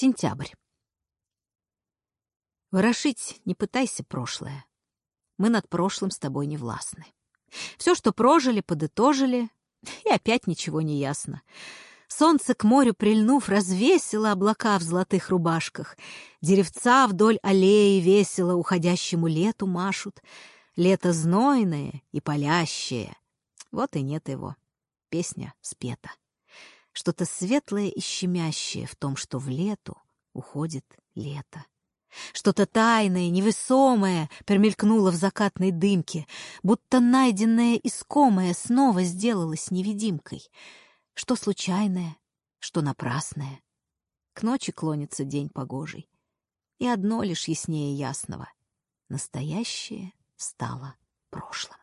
Сентябрь. Ворошить не пытайся прошлое. Мы над прошлым с тобой не властны. Все, что прожили, подытожили, и опять ничего не ясно. Солнце к морю прильнув, развесило облака в золотых рубашках. Деревца вдоль аллеи весело уходящему лету машут. Лето знойное и палящее. Вот и нет его. Песня спета. Что-то светлое и щемящее в том, что в лету уходит лето. Что-то тайное, невесомое промелькнуло в закатной дымке, будто найденное искомое снова сделалось невидимкой. Что случайное, что напрасное. К ночи клонится день погожий. И одно лишь яснее ясного — настоящее стало прошлым.